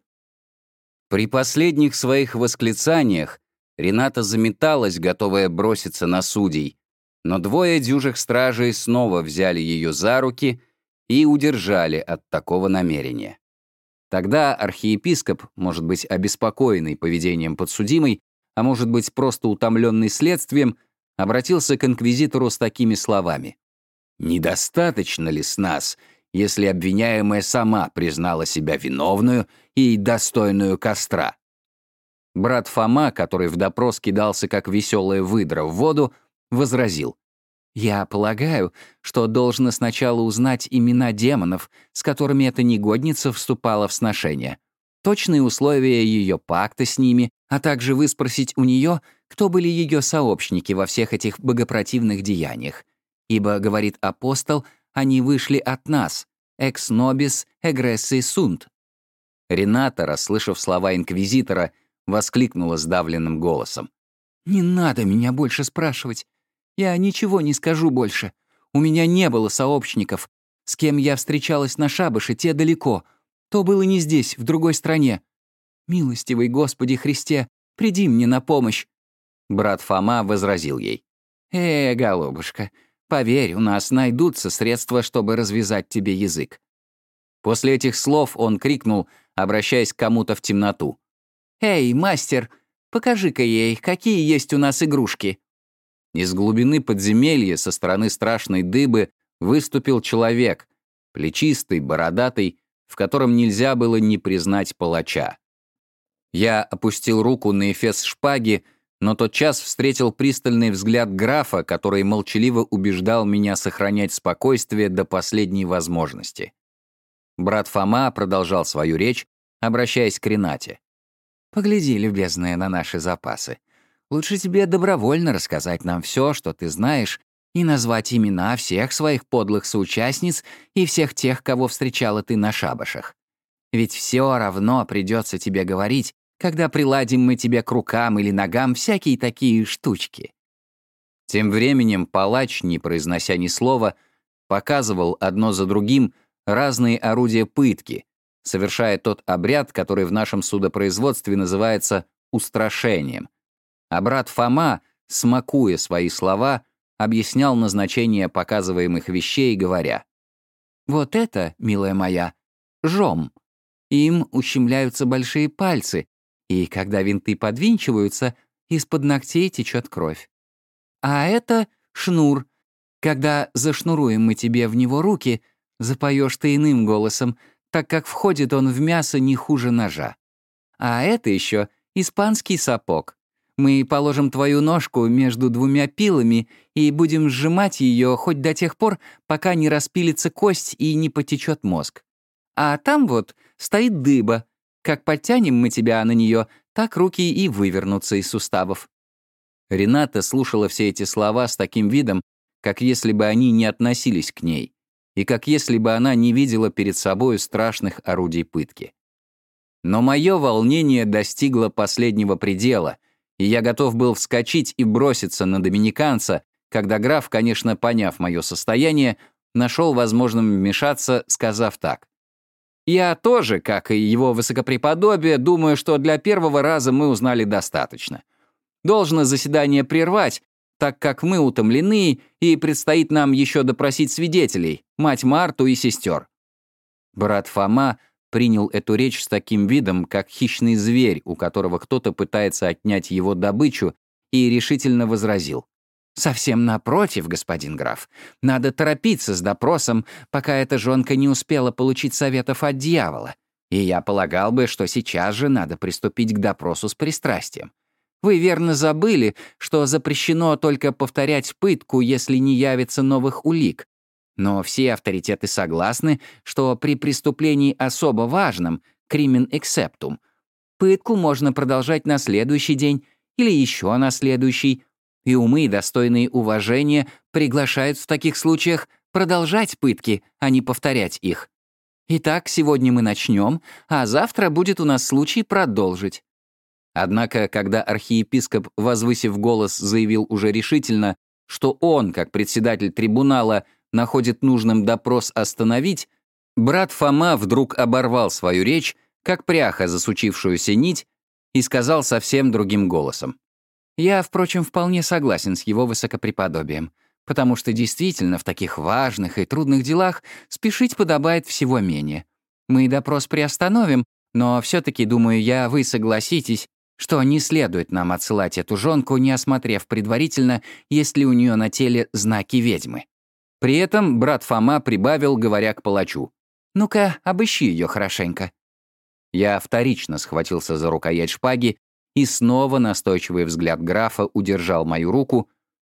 Speaker 1: При последних своих восклицаниях Рената заметалась, готовая броситься на судей, но двое дюжих стражей снова взяли ее за руки и удержали от такого намерения. Тогда архиепископ, может быть, обеспокоенный поведением подсудимой, а может быть, просто утомленный следствием, обратился к инквизитору с такими словами. «Недостаточно ли с нас, если обвиняемая сама признала себя виновную и достойную костра?» Брат Фома, который в допрос кидался как веселая выдра в воду, возразил.
Speaker 2: «Я полагаю, что должно сначала узнать имена демонов, с которыми эта негодница вступала в сношение, точные условия ее пакта с ними, а также выспросить у нее, кто были ее сообщники во всех этих богопротивных деяниях. Ибо, говорит апостол, они вышли от нас, ex nobis egressi sunt.
Speaker 1: Рената, расслышав слова инквизитора, воскликнула сдавленным голосом.
Speaker 2: «Не надо меня больше спрашивать. Я ничего не скажу больше. У меня не было сообщников. С кем я встречалась на шабаше, те далеко. То было не здесь, в другой стране. Милостивый Господи Христе, приди мне на помощь.
Speaker 1: Брат Фома возразил ей.
Speaker 2: «Э, голубушка, поверь, у нас найдутся средства, чтобы развязать тебе язык».
Speaker 1: После этих слов он крикнул, обращаясь к кому-то в темноту.
Speaker 2: «Эй, мастер, покажи-ка ей, какие есть у нас игрушки».
Speaker 1: Из глубины подземелья со стороны страшной дыбы выступил человек, плечистый, бородатый, в котором нельзя было не признать палача. Я опустил руку на эфес шпаги, но тотчас встретил пристальный взгляд графа, который молчаливо убеждал меня сохранять спокойствие до последней возможности. Брат Фома продолжал свою речь, обращаясь к Ренате.
Speaker 2: «Погляди, любезная, на наши запасы. Лучше тебе добровольно рассказать нам все, что ты знаешь, и назвать имена всех своих подлых соучастниц и всех тех, кого встречала ты на шабашах. Ведь все равно придется тебе говорить, когда приладим мы тебе к рукам или ногам всякие такие штучки».
Speaker 1: Тем временем палач, не произнося ни слова, показывал одно за другим разные орудия пытки, совершая тот обряд, который в нашем судопроизводстве называется устрашением. А брат Фома, смакуя свои слова, объяснял назначение показываемых вещей, говоря, «Вот это, милая моя, жом. Им ущемляются большие пальцы, и когда винты подвинчиваются, из-под ногтей течет кровь. А это шнур. Когда зашнуруем мы тебе в него руки, запоешь ты иным голосом, так как входит он в мясо не хуже ножа. А это еще испанский сапог. Мы положим твою ножку между двумя пилами и будем сжимать ее хоть до тех пор, пока не распилится кость и не потечет мозг. А там вот стоит дыба, как подтянем мы тебя на нее, так руки и вывернутся из суставов». Рената слушала все эти слова с таким видом, как если бы они не относились к ней, и как если бы она не видела перед собой страшных орудий пытки. Но мое волнение достигло последнего предела, и я готов был вскочить и броситься на доминиканца, когда граф, конечно, поняв мое состояние, нашел возможным вмешаться, сказав так. Я тоже, как и его высокопреподобие, думаю, что для первого раза мы узнали достаточно. Должно заседание прервать, так как мы утомлены, и предстоит нам еще допросить свидетелей, мать Марту и сестер. Брат Фома принял эту речь с таким видом, как хищный зверь, у которого кто-то пытается отнять его добычу, и решительно возразил. «Совсем напротив, господин граф. Надо торопиться с допросом, пока эта жонка не успела получить советов от дьявола. И я полагал бы, что сейчас же надо приступить к допросу с пристрастием. Вы верно забыли, что запрещено только повторять пытку, если не явится новых улик. Но все авторитеты согласны, что при преступлении особо важном, кримен эксептум, пытку можно продолжать на следующий день или еще на следующий, и умы, достойные уважения, приглашают в таких случаях продолжать пытки, а не повторять их. Итак, сегодня мы начнем, а завтра будет у нас случай продолжить. Однако, когда архиепископ, возвысив голос, заявил уже решительно, что он, как председатель трибунала, находит нужным допрос остановить, брат Фома вдруг оборвал свою речь, как пряха засучившуюся нить, и сказал совсем другим голосом. Я, впрочем, вполне согласен с его высокопреподобием, потому что действительно в таких важных и трудных делах спешить подобает всего менее. Мы допрос приостановим, но все таки думаю я, вы согласитесь, что не следует нам отсылать эту жонку, не осмотрев предварительно, есть ли у нее на теле знаки ведьмы. При этом брат Фома прибавил, говоря к палачу. «Ну-ка, обыщи ее хорошенько». Я вторично схватился за рукоять шпаги и снова настойчивый взгляд графа удержал мою руку,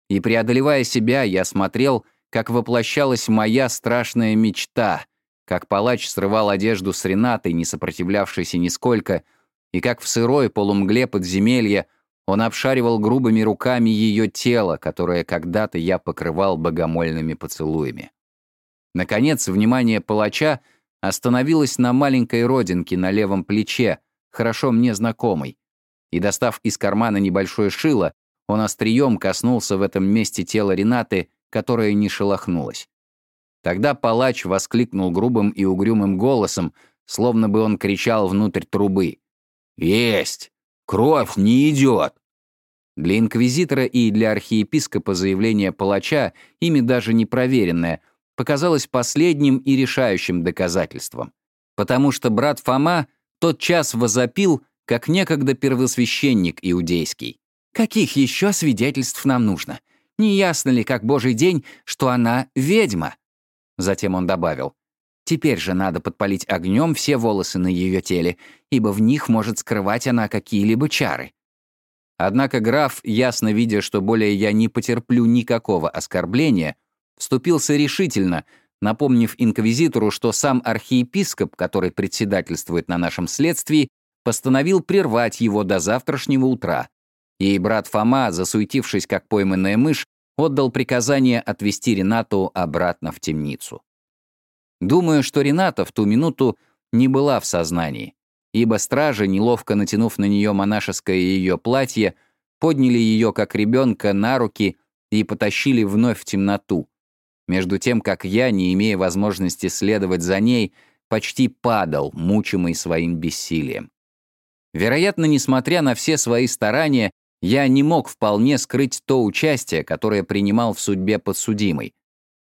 Speaker 1: и, преодолевая себя, я смотрел, как воплощалась моя страшная мечта, как палач срывал одежду с Ренатой, не сопротивлявшейся нисколько, и как в сырой полумгле подземелья он обшаривал грубыми руками ее тело, которое когда-то я покрывал богомольными поцелуями. Наконец, внимание палача остановилось на маленькой родинке на левом плече, хорошо мне знакомой, и, достав из кармана небольшое шило, он острием коснулся в этом месте тела Ренаты, которое не шелохнулось. Тогда палач воскликнул грубым и угрюмым голосом, словно бы он кричал внутрь трубы. «Есть! Кровь не идет!» Для инквизитора и для архиепископа заявление палача, ими даже не проверенное, показалось последним и решающим доказательством. Потому что брат Фома тот час возопил, как некогда первосвященник иудейский. «Каких еще свидетельств нам нужно? Не ясно ли, как божий день, что она ведьма?» Затем он добавил, «Теперь же надо подпалить огнем все волосы на ее теле, ибо в них может скрывать она какие-либо чары». Однако граф, ясно видя, что более я не потерплю никакого оскорбления, вступился решительно, напомнив инквизитору, что сам архиепископ, который председательствует на нашем следствии, постановил прервать его до завтрашнего утра. И брат Фома, засуетившись как пойманная мышь, отдал приказание отвезти Ренату обратно в темницу. Думаю, что Рената в ту минуту не была в сознании, ибо стражи, неловко натянув на нее монашеское ее платье, подняли ее как ребенка на руки и потащили вновь в темноту, между тем, как я, не имея возможности следовать за ней, почти падал, мучимый своим бессилием. Вероятно, несмотря на все свои старания, я не мог вполне скрыть то участие, которое принимал в судьбе подсудимый,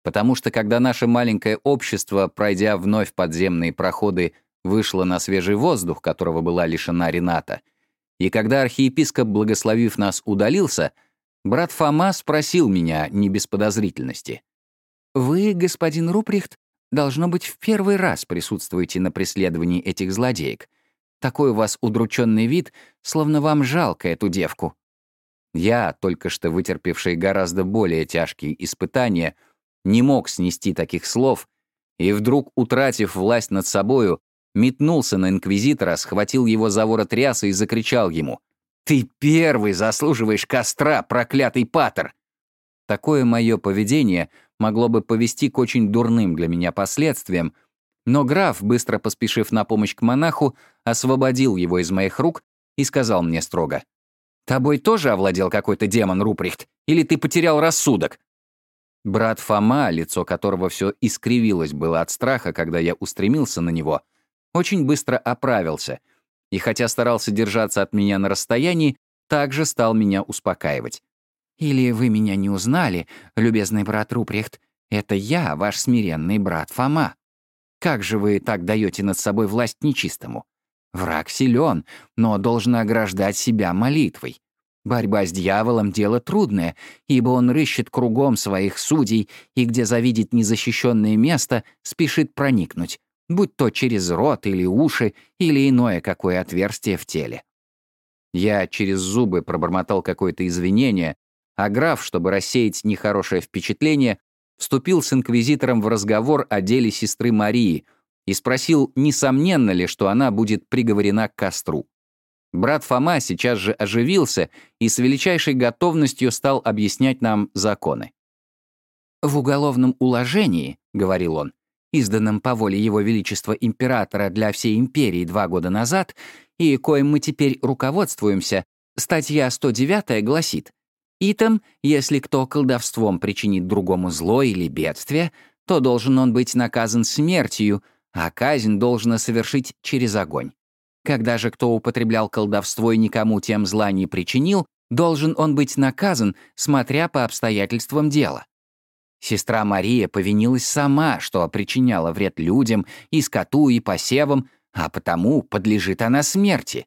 Speaker 1: потому что когда наше маленькое общество, пройдя вновь подземные проходы, вышло на свежий воздух, которого была лишена Рената, и когда архиепископ, благословив нас, удалился, брат Фома спросил меня не без подозрительности. «Вы, господин Руприхт, должно быть, в первый раз присутствуете на преследовании этих злодеек. Такой у вас удрученный вид, словно вам жалко эту девку». Я, только что вытерпевший гораздо более тяжкие испытания, не мог снести таких слов, и вдруг, утратив власть над собою, метнулся на инквизитора, схватил его за ворот ряса и закричал ему «Ты первый заслуживаешь костра, проклятый патер!» Такое мое поведение могло бы повести к очень дурным для меня последствиям, но граф, быстро поспешив на помощь к монаху, освободил его из моих рук и сказал мне строго, «Тобой тоже овладел какой-то демон, Руприхт, или ты потерял рассудок?» Брат Фома, лицо которого все искривилось было от страха, когда я устремился на него, очень быстро оправился, и хотя старался держаться от меня на расстоянии, также стал меня успокаивать. Или вы меня не узнали, любезный брат Рупрехт? Это я, ваш смиренный брат Фома. Как же вы так даете над собой власть нечистому? Враг силен, но должен ограждать себя молитвой. Борьба с дьяволом — дело трудное, ибо он рыщет кругом своих судей и, где завидит незащищенное место, спешит проникнуть, будь то через рот или уши, или иное какое отверстие в теле. Я через зубы пробормотал какое-то извинение, а граф, чтобы рассеять нехорошее впечатление, вступил с инквизитором в разговор о деле сестры Марии и спросил, несомненно ли, что она будет приговорена к костру. Брат Фома сейчас же оживился и с величайшей готовностью стал объяснять нам законы. «В уголовном уложении, — говорил он, — изданном по воле Его Величества Императора для всей империи два года назад, и коим мы теперь руководствуемся, статья 109 гласит, Итам, если кто колдовством причинит другому зло или бедствие, то должен он быть наказан смертью, а казнь должна совершить через огонь. Когда же кто употреблял колдовство и никому тем зла не причинил, должен он быть наказан, смотря по обстоятельствам дела. Сестра Мария повинилась сама, что причиняла вред людям, и скоту, и посевам, а потому подлежит она смерти.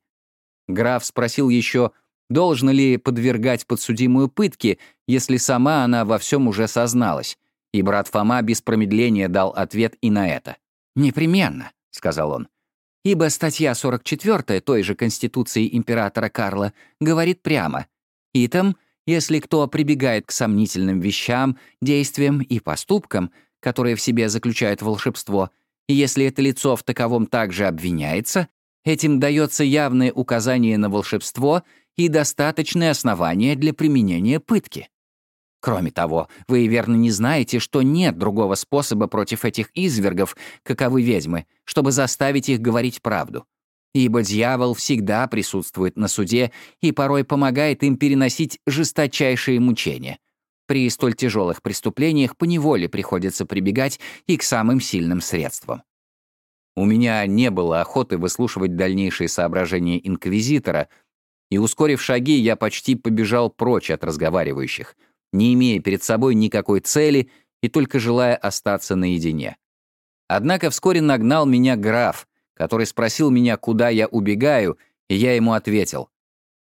Speaker 1: Граф спросил еще, Должно ли подвергать подсудимую пытке, если сама она во всем уже созналась? И брат Фома без промедления дал ответ и на это. «Непременно», — сказал он. «Ибо статья 44 той же Конституции императора Карла говорит прямо. «Итам, если кто прибегает к сомнительным вещам, действиям и поступкам, которые в себе заключают волшебство, и если это лицо в таковом также обвиняется, этим дается явное указание на волшебство — и достаточные основания для применения пытки. Кроме того, вы верно не знаете, что нет другого способа против этих извергов, каковы ведьмы, чтобы заставить их говорить правду.
Speaker 2: ибо дьявол всегда присутствует на суде и порой помогает им переносить жесточайшие мучения. При столь тяжелых преступлениях поневоле приходится прибегать и к самым сильным средствам.
Speaker 1: У меня не было охоты выслушивать дальнейшие соображения инквизитора, и, ускорив шаги, я почти побежал прочь от разговаривающих, не имея перед собой никакой цели и только желая остаться наедине. Однако вскоре нагнал меня граф, который спросил меня, куда я убегаю, и я ему ответил.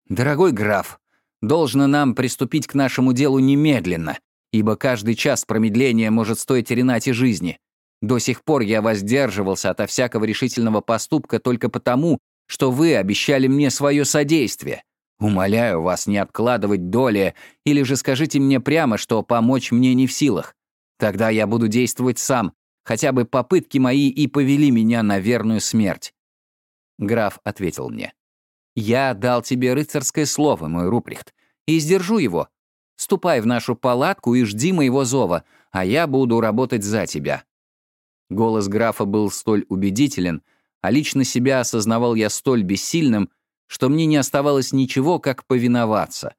Speaker 1: «Дорогой граф, должно нам приступить к нашему делу немедленно, ибо каждый час промедления может стоить Ренате жизни. До сих пор я воздерживался ото всякого решительного поступка только потому, что вы обещали мне свое содействие. Умоляю вас не откладывать доли, или же скажите мне прямо, что помочь мне не в силах. Тогда я буду действовать сам, хотя бы попытки мои и повели меня на верную смерть. Граф ответил мне. «Я дал тебе рыцарское слово, мой Руприхт, и сдержу его. Ступай в нашу палатку и жди моего зова, а я буду работать за тебя». Голос графа был столь убедителен, а лично себя осознавал я столь бессильным, что мне не оставалось ничего, как повиноваться.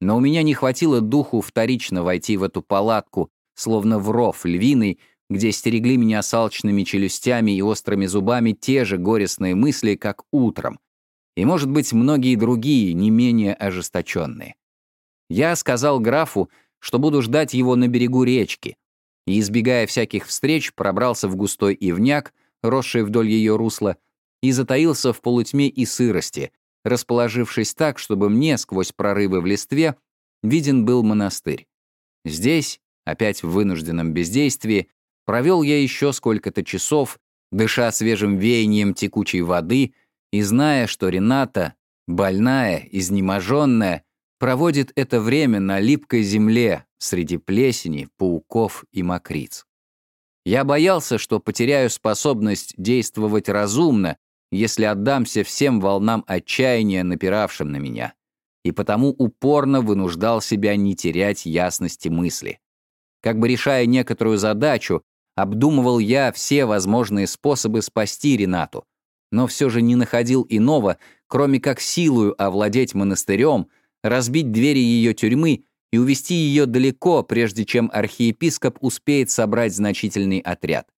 Speaker 1: Но у меня не хватило духу вторично войти в эту палатку, словно в ров львиный, где стерегли меня салчными челюстями и острыми зубами те же горестные мысли, как утром, и, может быть, многие другие, не менее ожесточенные. Я сказал графу, что буду ждать его на берегу речки, и, избегая всяких встреч, пробрался в густой ивняк, росший вдоль ее русла, и затаился в полутьме и сырости, расположившись так, чтобы мне, сквозь прорывы в листве, виден был монастырь. Здесь, опять в вынужденном бездействии, провел я еще сколько-то часов, дыша свежим веянием текучей воды и зная, что Рената, больная, изнеможенная, проводит это время на липкой земле среди плесени, пауков и мокриц. Я боялся, что потеряю способность действовать разумно, если отдамся всем волнам отчаяния, напиравшим на меня, и потому упорно вынуждал себя не терять ясности мысли. Как бы решая некоторую задачу, обдумывал я все возможные способы спасти Ренату, но все же не находил иного, кроме как силою овладеть монастырем, разбить двери ее тюрьмы и увести ее далеко, прежде чем архиепископ успеет собрать значительный отряд.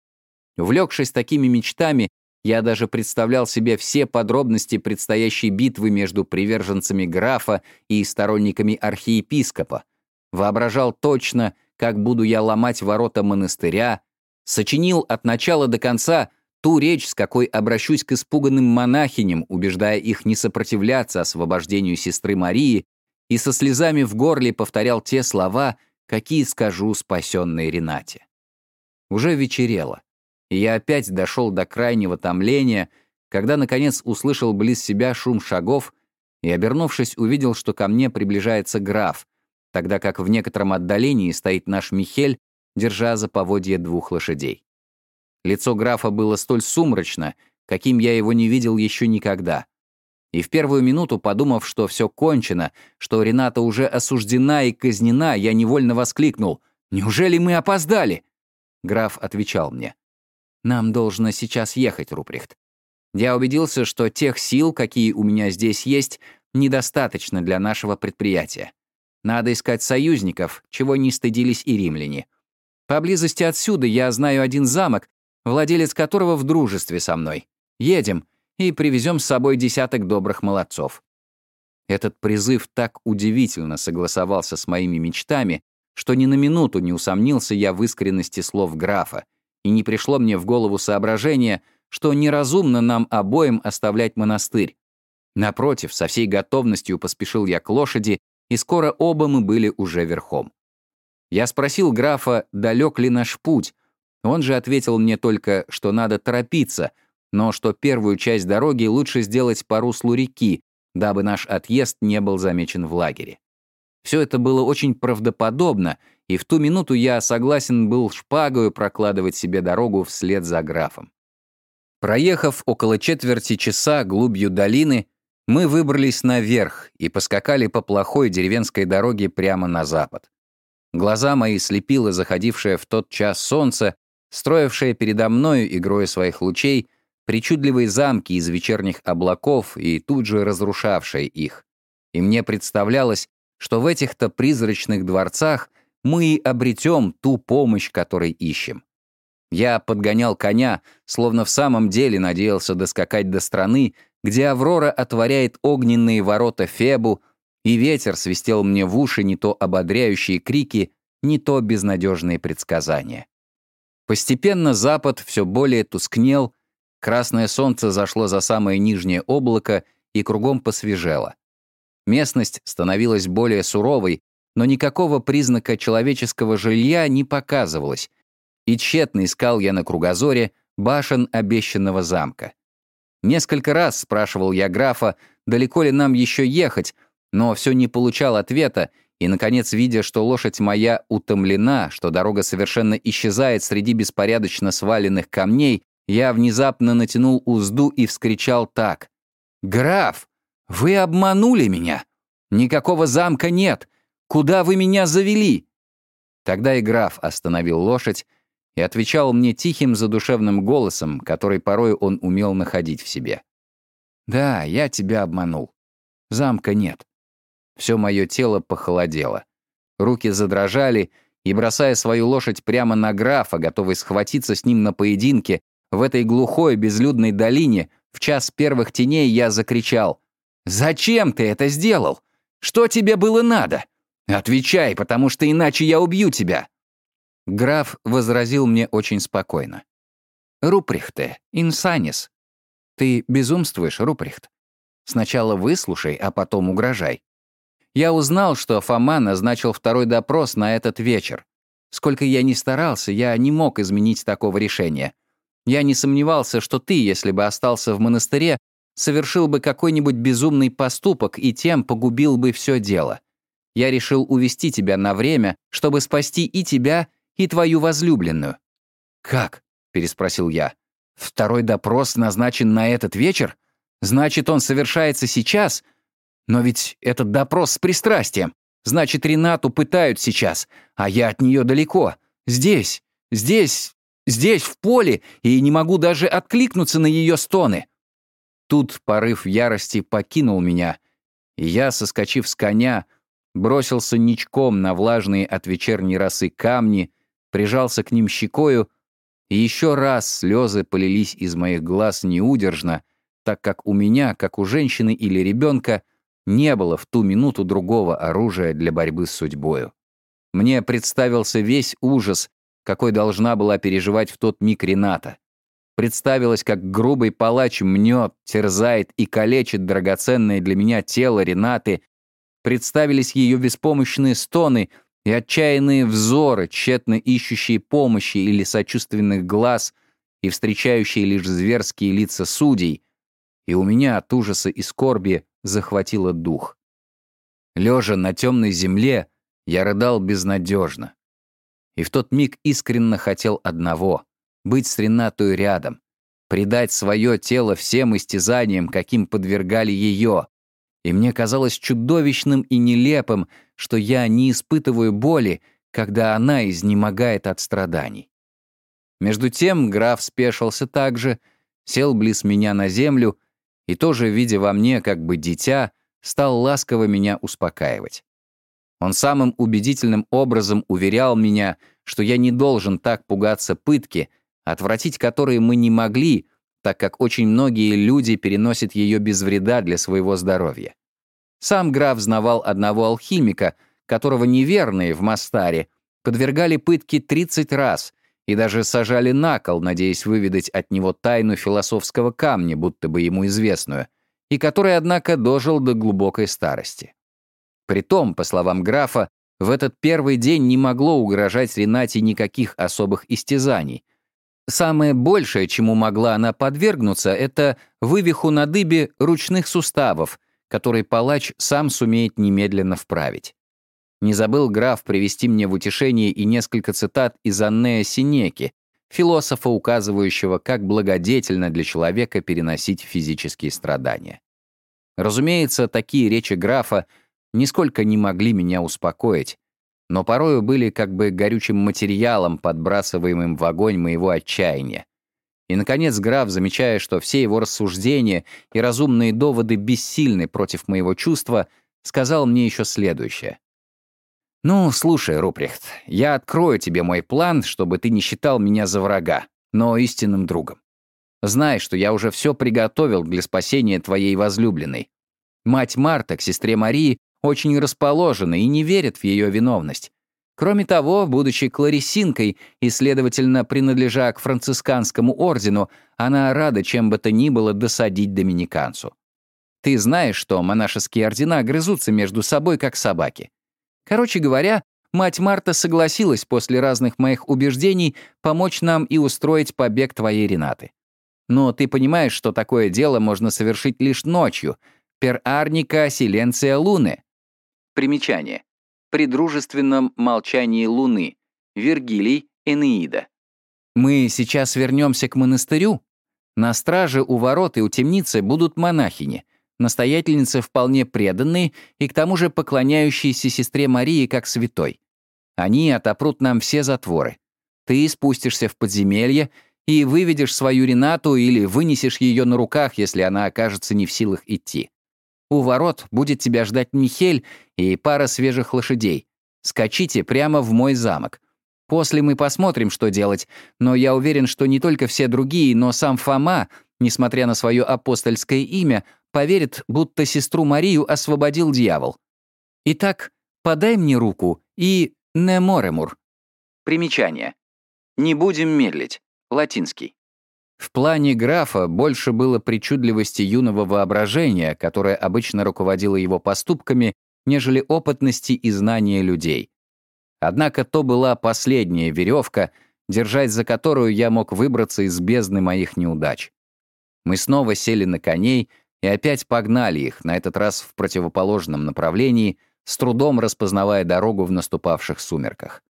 Speaker 1: Увлекшись такими мечтами, я даже представлял себе все подробности предстоящей битвы между приверженцами графа и сторонниками архиепископа, воображал точно, как буду я ломать ворота монастыря, сочинил от начала до конца ту речь, с какой обращусь к испуганным монахиням, убеждая их не сопротивляться освобождению сестры Марии, и со слезами в горле повторял те слова, какие скажу спасенной Ренате. Уже вечерело, и я опять дошел до крайнего томления, когда, наконец, услышал близ себя шум шагов и, обернувшись, увидел, что ко мне приближается граф, тогда как в некотором отдалении стоит наш Михель, держа за поводье двух лошадей. Лицо графа было столь сумрачно, каким я его не видел еще никогда. И в первую минуту, подумав, что все кончено, что Рената уже осуждена и казнена, я невольно воскликнул «Неужели мы опоздали?» Граф отвечал мне «Нам должно сейчас ехать, Руприхт. Я убедился, что тех сил, какие у меня здесь есть, недостаточно для нашего предприятия. Надо искать союзников, чего не стыдились и римляне. Поблизости отсюда я знаю один замок, владелец которого в дружестве со мной. Едем и привезем с собой десяток добрых молодцов. Этот призыв так удивительно согласовался с моими мечтами, что ни на минуту не усомнился я в искренности слов графа, и не пришло мне в голову соображение, что неразумно нам обоим оставлять монастырь. Напротив, со всей готовностью поспешил я к лошади, и скоро оба мы были уже верхом. Я спросил графа, далек ли наш путь. Он же ответил мне только, что надо торопиться, но что первую часть дороги лучше сделать по руслу реки, дабы наш отъезд не был замечен в лагере. Все это было очень правдоподобно, и в ту минуту я согласен был шпагою прокладывать себе дорогу вслед за графом. Проехав около четверти часа глубью долины, мы выбрались наверх и поскакали по плохой деревенской дороге прямо на запад. Глаза мои слепило заходившее в тот час солнце, строившее передо мною игрой своих лучей причудливые замки из вечерних облаков и тут же разрушавшие их. И мне представлялось, что в этих-то призрачных дворцах мы и обретем ту помощь, которой ищем. Я подгонял коня, словно в самом деле надеялся доскакать до страны, где Аврора отворяет огненные ворота Фебу, и ветер свистел мне в уши не то ободряющие крики, не то безнадежные предсказания. Постепенно запад все более тускнел, красное солнце зашло за самое нижнее облако и кругом посвежело. Местность становилась более суровой, но никакого признака человеческого жилья не показывалось, и тщетно искал я на кругозоре башен обещанного замка. Несколько раз спрашивал я графа, далеко ли нам еще ехать, но все не получал ответа, и, наконец, видя, что лошадь моя утомлена, что дорога совершенно исчезает среди беспорядочно сваленных камней, я внезапно натянул узду и вскричал так. «Граф, вы обманули меня! Никакого замка нет! Куда вы меня завели?» Тогда и граф остановил лошадь и отвечал мне тихим задушевным голосом, который порой он умел находить в себе. «Да, я тебя обманул. Замка нет. Все мое тело похолодело. Руки задрожали, и, бросая свою лошадь прямо на графа, готовый схватиться с ним на поединке, в этой глухой безлюдной долине, в час первых теней я закричал. «Зачем ты это сделал? Что тебе было надо? Отвечай, потому что иначе я убью тебя!» Граф возразил мне очень спокойно. «Руприхте, инсанис. Ты безумствуешь, Руприхт. Сначала выслушай, а потом угрожай. Я узнал, что Фома назначил второй допрос на этот вечер. Сколько я ни старался, я не мог изменить такого решения. Я не сомневался, что ты, если бы остался в монастыре, совершил бы какой-нибудь безумный поступок и тем погубил бы все дело. Я решил увести тебя на время, чтобы спасти и тебя, и твою возлюбленную». «Как?» — переспросил я. «Второй допрос назначен на этот вечер? Значит, он совершается сейчас?» Но ведь этот допрос с пристрастием. Значит, Ренату пытают сейчас, а я от нее далеко. Здесь, здесь, здесь, в поле, и не могу даже откликнуться на ее стоны. Тут порыв ярости покинул меня, и я, соскочив с коня, бросился ничком на влажные от вечерней росы камни, прижался к ним щекою, и еще раз слезы полились из моих глаз неудержно, так как у меня, как у женщины или ребенка, не было в ту минуту другого оружия для борьбы с судьбою. Мне представился весь ужас, какой должна была переживать в тот миг Рената. Представилось, как грубый палач мнет, терзает и калечит драгоценное для меня тело Ренаты, представились ее беспомощные стоны и отчаянные взоры, тщетно ищущие помощи или сочувственных глаз и встречающие лишь зверские лица судей, и у меня от ужаса и скорби захватило дух. Лежа на темной земле, я рыдал безнадежно. И в тот миг искренне хотел одного — быть с Ренатой рядом, предать свое тело всем истязаниям, каким подвергали ее. И мне казалось чудовищным и нелепым, что я не испытываю боли, когда она изнемогает от страданий. Между тем граф спешился также, сел близ меня на землю и тоже, видя во мне как бы дитя, стал ласково меня успокаивать. Он самым убедительным образом уверял меня, что я не должен так пугаться пытки, отвратить которые мы не могли, так как очень многие люди переносят ее без вреда для своего здоровья. Сам граф знавал одного алхимика, которого неверные в Мастаре подвергали пытке 30 раз, и даже сажали на кол, надеясь выведать от него тайну философского камня, будто бы ему известную, и который, однако, дожил до глубокой старости. Притом, по словам графа, в этот первый день не могло угрожать Ренате никаких особых истязаний. Самое большее, чему могла она подвергнуться, это вывиху на дыбе ручных суставов, который палач сам сумеет немедленно вправить. Не забыл граф привести мне в утешение и несколько цитат из Аннея Синеки, философа, указывающего, как благодетельно для человека переносить физические страдания. Разумеется, такие речи графа нисколько не могли меня успокоить, но порою были как бы горючим материалом, подбрасываемым в огонь моего отчаяния. И, наконец, граф, замечая, что все его рассуждения и разумные доводы бессильны против моего чувства, сказал мне еще следующее. «Ну, слушай, Рупрехт, я открою тебе мой план, чтобы ты не считал меня за врага, но истинным другом. Знай, что я уже все приготовил для спасения твоей возлюбленной. Мать Марта к сестре Марии очень расположена и не верит в ее виновность. Кроме того, будучи кларисинкой и, следовательно, принадлежа к францисканскому ордену, она рада чем бы то ни было досадить доминиканцу. Ты знаешь, что монашеские ордена грызутся между собой, как собаки. Короче говоря, мать Марта согласилась после разных моих убеждений помочь нам и устроить побег твоей Ренаты. Но ты понимаешь, что такое дело можно совершить лишь ночью. Per arnica silentia луны. Примечание при дружественном молчании Луны. Вергилий, Энеида. Мы сейчас вернемся к монастырю. На страже у ворот и у темницы будут монахини, настоятельницы вполне преданные и к тому же поклоняющиеся сестре Марии как святой. Они отопрут нам все затворы. Ты спустишься в подземелье и выведешь свою Ренату или вынесешь ее на руках, если она окажется не в силах идти. У ворот будет тебя ждать Михель и пара свежих лошадей. Скачите прямо в мой замок. После мы посмотрим, что делать, но я уверен, что не только все другие, но сам Фома, несмотря на свое апостольское имя, поверит, будто сестру Марию освободил дьявол. Итак, подай мне руку и «не моремур». Примечание. «Не будем медлить». Латинский. В плане графа больше было причудливости юного воображения, которое обычно руководило его поступками, нежели опытности и знания людей. Однако то была последняя веревка, держать за которую я мог выбраться из бездны моих неудач. Мы снова сели на коней и опять погнали их, на этот раз в противоположном направлении, с трудом распознавая дорогу в наступавших сумерках.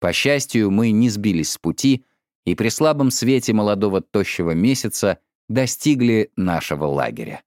Speaker 1: По счастью, мы не сбились с пути — и при слабом свете молодого тощего месяца достигли нашего лагеря.